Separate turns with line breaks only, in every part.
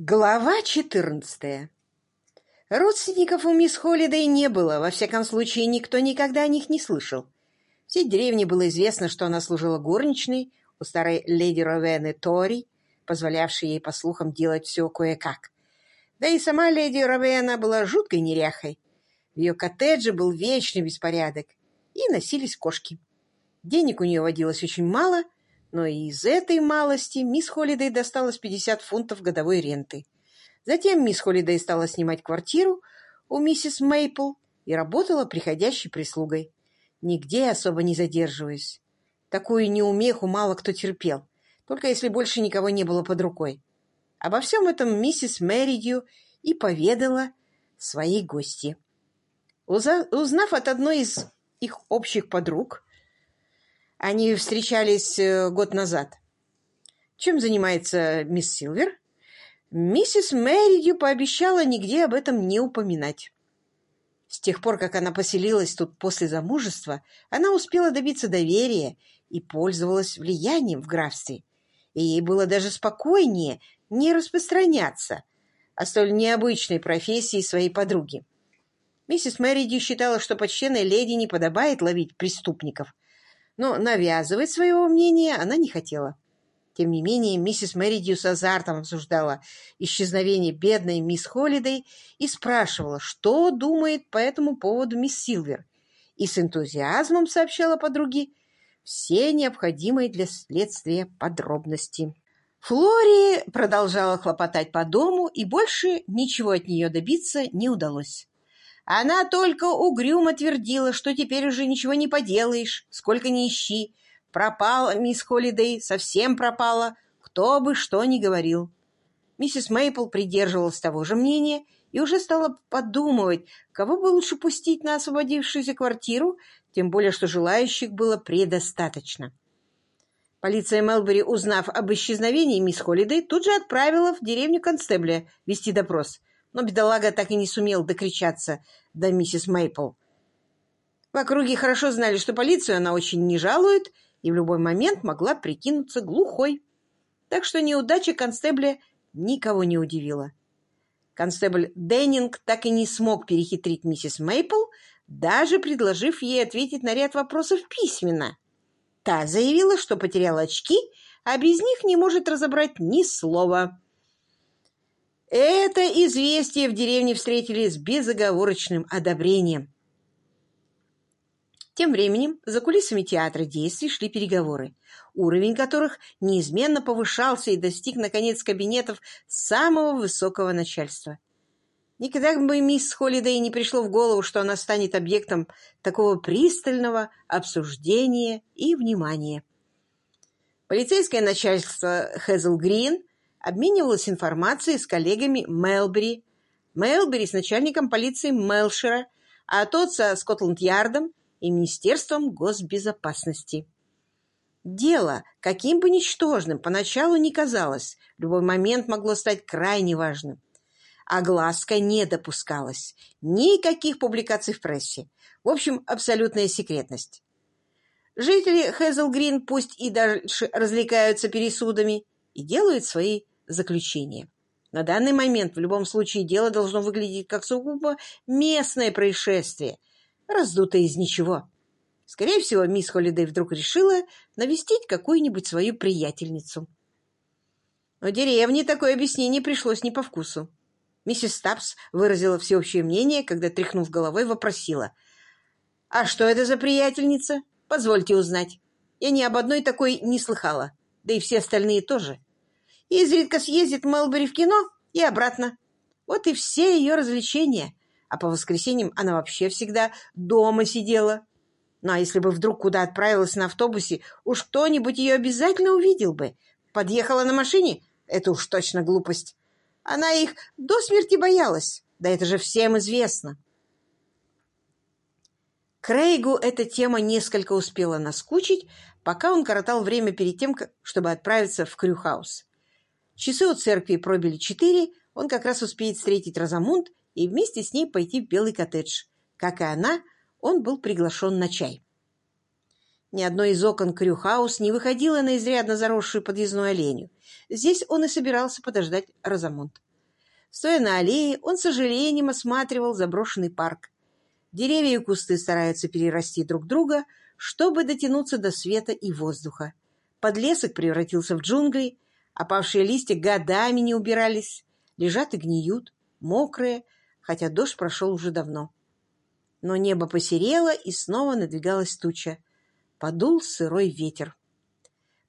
Глава 14. Родственников у мисс Холлидей не было, во всяком случае, никто никогда о них не слышал. Всей деревне было известно, что она служила горничной у старой леди Ровены Тори, позволявшей ей, по слухам, делать все кое-как. Да и сама леди Ровена была жуткой неряхой. В ее коттедже был вечный беспорядок, и носились кошки. Денег у нее водилось очень мало — но и из этой малости мисс Холидей досталось 50 фунтов годовой ренты. Затем мисс Холидей стала снимать квартиру у миссис Мейпл и работала приходящей прислугой, нигде особо не задерживаясь. Такую неумеху мало кто терпел, только если больше никого не было под рукой. Обо всем этом миссис Мэридью и поведала своей гости. Узнав от одной из их общих подруг, они встречались э, год назад. Чем занимается мисс Силвер? Миссис Мэридью пообещала нигде об этом не упоминать. С тех пор, как она поселилась тут после замужества, она успела добиться доверия и пользовалась влиянием в графстве. И ей было даже спокойнее не распространяться о столь необычной профессии своей подруги. Миссис Мэридью считала, что почтенной леди не подобает ловить преступников – но навязывать своего мнения она не хотела. Тем не менее, миссис Мэридью с азартом обсуждала исчезновение бедной мисс Холлидей и спрашивала, что думает по этому поводу мисс Силвер, и с энтузиазмом сообщала подруге все необходимые для следствия подробности. Флори продолжала хлопотать по дому, и больше ничего от нее добиться не удалось. Она только угрюмо твердила, что теперь уже ничего не поделаешь, сколько ни ищи. Пропала мисс Холидей, совсем пропала, кто бы что ни говорил. Миссис Мейпл придерживалась того же мнения и уже стала подумывать, кого бы лучше пустить на освободившуюся квартиру, тем более что желающих было предостаточно. Полиция Мелбери, узнав об исчезновении мисс Холидей, тут же отправила в деревню Констебля вести допрос, но бедолага так и не сумел докричаться до миссис Мейпл. В округе хорошо знали, что полицию она очень не жалует и в любой момент могла прикинуться глухой. Так что неудача констебля никого не удивила. Констебль Деннинг так и не смог перехитрить миссис Мейпл, даже предложив ей ответить на ряд вопросов письменно. Та заявила, что потеряла очки, а без них не может разобрать ни слова. Это известие в деревне встретили с безоговорочным одобрением. Тем временем за кулисами театра действий шли переговоры, уровень которых неизменно повышался и достиг, наконец, кабинетов самого высокого начальства. Никогда бы мисс Холидей не пришло в голову, что она станет объектом такого пристального обсуждения и внимания. Полицейское начальство Хэзл Грин обменивалась информацией с коллегами Мелбери, Мелбери с начальником полиции Мелшера, а тот со Скотланд-Ярдом и Министерством госбезопасности. Дело, каким бы ничтожным поначалу не казалось, в любой момент могло стать крайне важным. Огласка не допускалась. Никаких публикаций в прессе. В общем, абсолютная секретность. Жители Грин пусть и дальше развлекаются пересудами и делают свои заключение. На данный момент в любом случае дело должно выглядеть как сугубо местное происшествие, раздутое из ничего. Скорее всего, мисс Холидей вдруг решила навестить какую-нибудь свою приятельницу. Но деревне такое объяснение пришлось не по вкусу. Миссис Стапс выразила всеобщее мнение, когда, тряхнув головой, вопросила. «А что это за приятельница? Позвольте узнать. Я ни об одной такой не слыхала, да и все остальные тоже». Изредка съездит Мелбери в кино и обратно. Вот и все ее развлечения. А по воскресеньям она вообще всегда дома сидела. Ну, а если бы вдруг куда отправилась на автобусе, уж кто-нибудь ее обязательно увидел бы. Подъехала на машине? Это уж точно глупость. Она их до смерти боялась. Да это же всем известно. Крейгу эта тема несколько успела наскучить, пока он коротал время перед тем, чтобы отправиться в Крюхаус. Часы у церкви пробили четыре, он как раз успеет встретить Розамунд и вместе с ней пойти в белый коттедж. Как и она, он был приглашен на чай. Ни одно из окон Крюхаус не выходило на изрядно заросшую подъездную оленю. Здесь он и собирался подождать Розамунд. Стоя на аллее, он с сожалением осматривал заброшенный парк. Деревья и кусты стараются перерасти друг друга, чтобы дотянуться до света и воздуха. Подлесок превратился в джунгли, опавшие листья годами не убирались, лежат и гниют, мокрые, хотя дождь прошел уже давно. Но небо посерело, и снова надвигалась туча. Подул сырой ветер.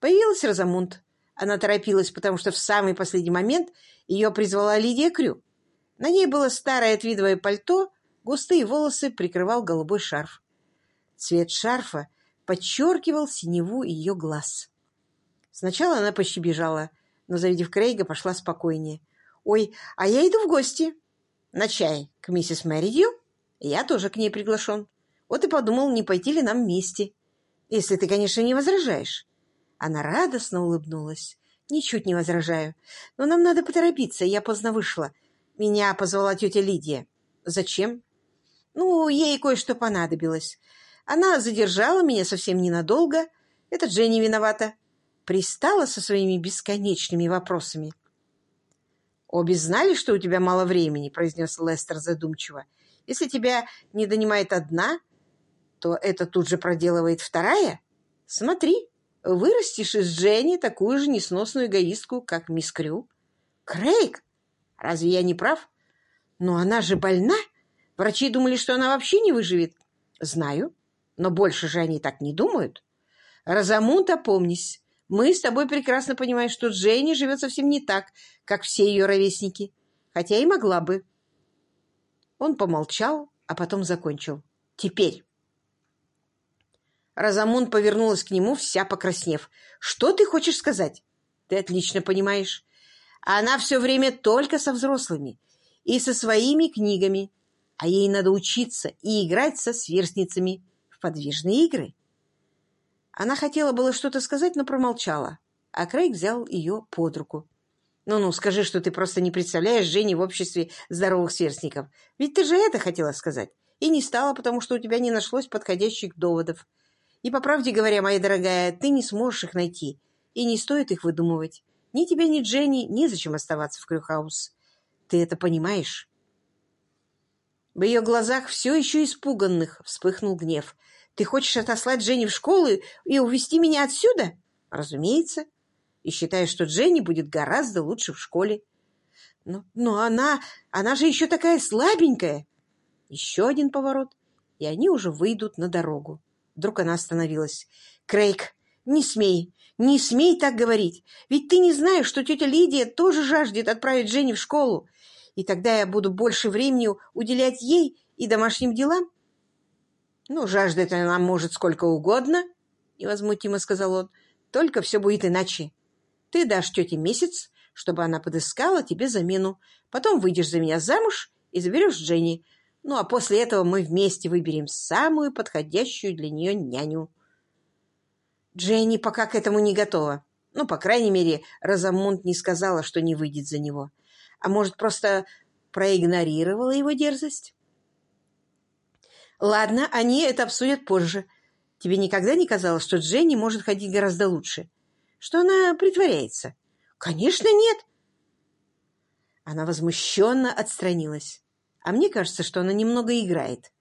Появилась Розамунд. Она торопилась, потому что в самый последний момент ее призвала Лидия Крю. На ней было старое твидовое пальто, густые волосы прикрывал голубой шарф. Цвет шарфа подчеркивал синеву ее глаз. Сначала она почти бежала, но, завидев Крейга, пошла спокойнее. «Ой, а я иду в гости. На чай к миссис Мэридью. Я тоже к ней приглашен. Вот и подумал, не пойти ли нам вместе. Если ты, конечно, не возражаешь». Она радостно улыбнулась. «Ничуть не возражаю. Но нам надо поторопиться, я поздно вышла. Меня позвала тетя Лидия». «Зачем?» «Ну, ей кое-что понадобилось. Она задержала меня совсем ненадолго. Это Дженни виновата. Пристала со своими бесконечными вопросами». «Обе знали, что у тебя мало времени», — произнес Лестер задумчиво. «Если тебя не донимает одна, то это тут же проделывает вторая. Смотри, вырастешь из Дженни такую же несносную эгоистку, как мисс Крю. Крейг, разве я не прав? Но она же больна. Врачи думали, что она вообще не выживет. Знаю, но больше же они так не думают. Розамунд, опомнись, мы с тобой прекрасно понимаем, что Дженни живет совсем не так, как все ее ровесники, хотя и могла бы. Он помолчал, а потом закончил. Теперь. Розамунд повернулась к нему, вся покраснев. «Что ты хочешь сказать?» «Ты отлично понимаешь. Она все время только со взрослыми и со своими книгами, а ей надо учиться и играть со сверстницами в подвижные игры». Она хотела было что-то сказать, но промолчала, а Крейг взял ее под руку. «Ну-ну, скажи, что ты просто не представляешь Жени в обществе здоровых сверстников. Ведь ты же это хотела сказать. И не стала, потому что у тебя не нашлось подходящих доводов. И, по правде говоря, моя дорогая, ты не сможешь их найти, и не стоит их выдумывать. Ни тебе, ни Дженни незачем оставаться в Крюхаус. Ты это понимаешь?» В ее глазах, все еще испуганных, вспыхнул гнев. «Ты хочешь отослать Дженни в школу и увезти меня отсюда?» «Разумеется. И считаешь, что Дженни будет гораздо лучше в школе». «Но, но она... она же еще такая слабенькая!» Еще один поворот, и они уже выйдут на дорогу. Вдруг она остановилась. «Крейг, не смей, не смей так говорить. Ведь ты не знаешь, что тетя Лидия тоже жаждет отправить Женю в школу. И тогда я буду больше времени уделять ей и домашним делам». «Ну, жаждет она может сколько угодно», — невозмутимо сказал он. «Только все будет иначе. Ты дашь тете месяц, чтобы она подыскала тебе замену. Потом выйдешь за меня замуж и заберешь Дженни. Ну, а после этого мы вместе выберем самую подходящую для нее няню. Дженни пока к этому не готова. Ну, по крайней мере, Розамунд не сказала, что не выйдет за него. А может, просто проигнорировала его дерзость? Ладно, они это обсудят позже. Тебе никогда не казалось, что Дженни может ходить гораздо лучше? Что она притворяется? Конечно, нет. Она возмущенно отстранилась. А мне кажется, что она немного играет.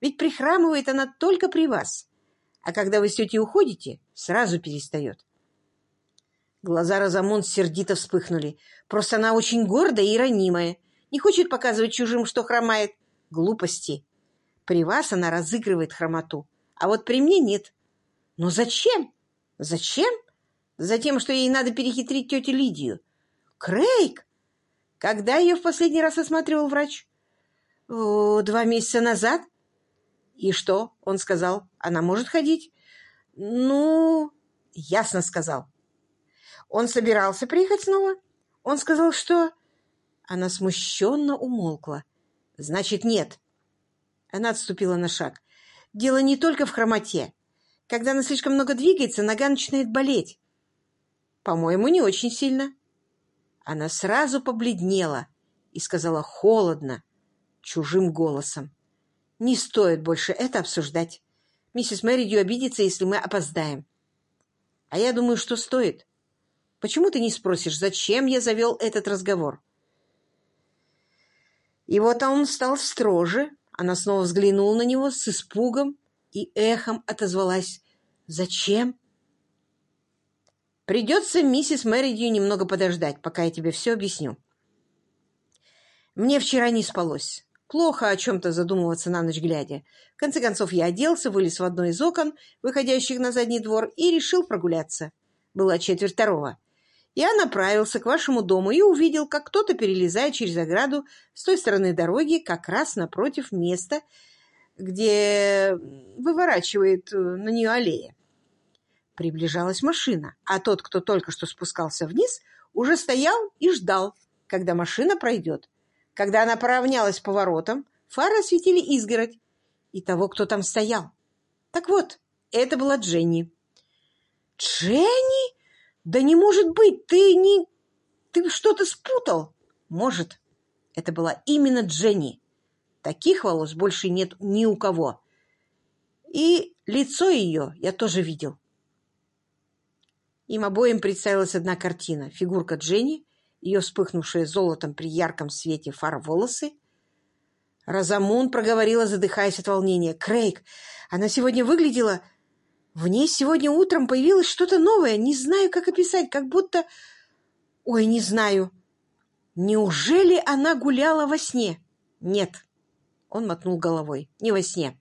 Ведь прихрамывает она только при вас. А когда вы с тетей уходите, сразу перестает. Глаза Розамон сердито вспыхнули. Просто она очень гордая и ранимая. Не хочет показывать чужим, что хромает. Глупости. При вас она разыгрывает хромоту. А вот при мне нет. Но зачем? Зачем? Затем, что ей надо перехитрить тетю Лидию. Крейг! Когда ее в последний раз осматривал врач? О, два месяца назад. И что? Он сказал, она может ходить? Ну, ясно сказал. Он собирался приехать снова? Он сказал, что... Она смущенно умолкла. Значит, нет. Она отступила на шаг. Дело не только в хромоте. Когда она слишком много двигается, нога начинает болеть. По-моему, не очень сильно. Она сразу побледнела и сказала холодно, чужим голосом. «Не стоит больше это обсуждать. Миссис Мэридью обидится, если мы опоздаем». «А я думаю, что стоит. Почему ты не спросишь, зачем я завел этот разговор?» И вот он стал строже. Она снова взглянула на него с испугом и эхом отозвалась «Зачем?» «Придется миссис Мэридью немного подождать, пока я тебе все объясню». Мне вчера не спалось. Плохо о чем-то задумываться на ночь глядя. В конце концов, я оделся, вылез в одно из окон, выходящих на задний двор, и решил прогуляться. Была четверть второго. Я направился к вашему дому и увидел, как кто-то перелезает через ограду с той стороны дороги, как раз напротив места, где выворачивает э, на нее аллея. Приближалась машина, а тот, кто только что спускался вниз, уже стоял и ждал, когда машина пройдет. Когда она поравнялась поворотом, фары осветили изгородь и того, кто там стоял. Так вот, это была Дженни. «Дженни? Да не может быть! Ты не... Ты что-то спутал!» «Может. Это была именно Дженни. Таких волос больше нет ни у кого. И лицо ее я тоже видел». Им обоим представилась одна картина. Фигурка Дженни ее вспыхнувшие золотом при ярком свете фар волосы. Розамун проговорила, задыхаясь от волнения. «Крейг, она сегодня выглядела... В ней сегодня утром появилось что-то новое. Не знаю, как описать, как будто... Ой, не знаю. Неужели она гуляла во сне? Нет. Он мотнул головой. Не во сне.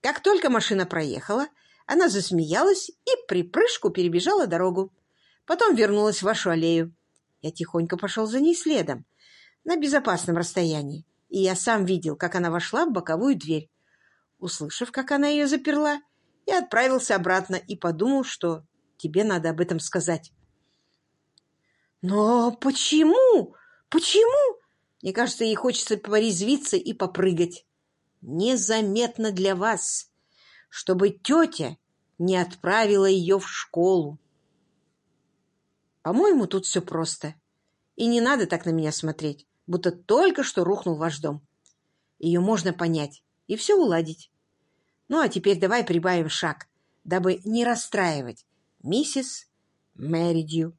Как только машина проехала, она засмеялась и при прыжку перебежала дорогу. Потом вернулась в вашу аллею. Я тихонько пошел за ней следом, на безопасном расстоянии, и я сам видел, как она вошла в боковую дверь. Услышав, как она ее заперла, я отправился обратно и подумал, что тебе надо об этом сказать. Но почему? Почему? Мне кажется, ей хочется порезвиться и попрыгать. Незаметно для вас, чтобы тетя не отправила ее в школу. По-моему, тут все просто. И не надо так на меня смотреть, будто только что рухнул ваш дом. Ее можно понять и все уладить. Ну, а теперь давай прибавим шаг, дабы не расстраивать миссис Мэридью.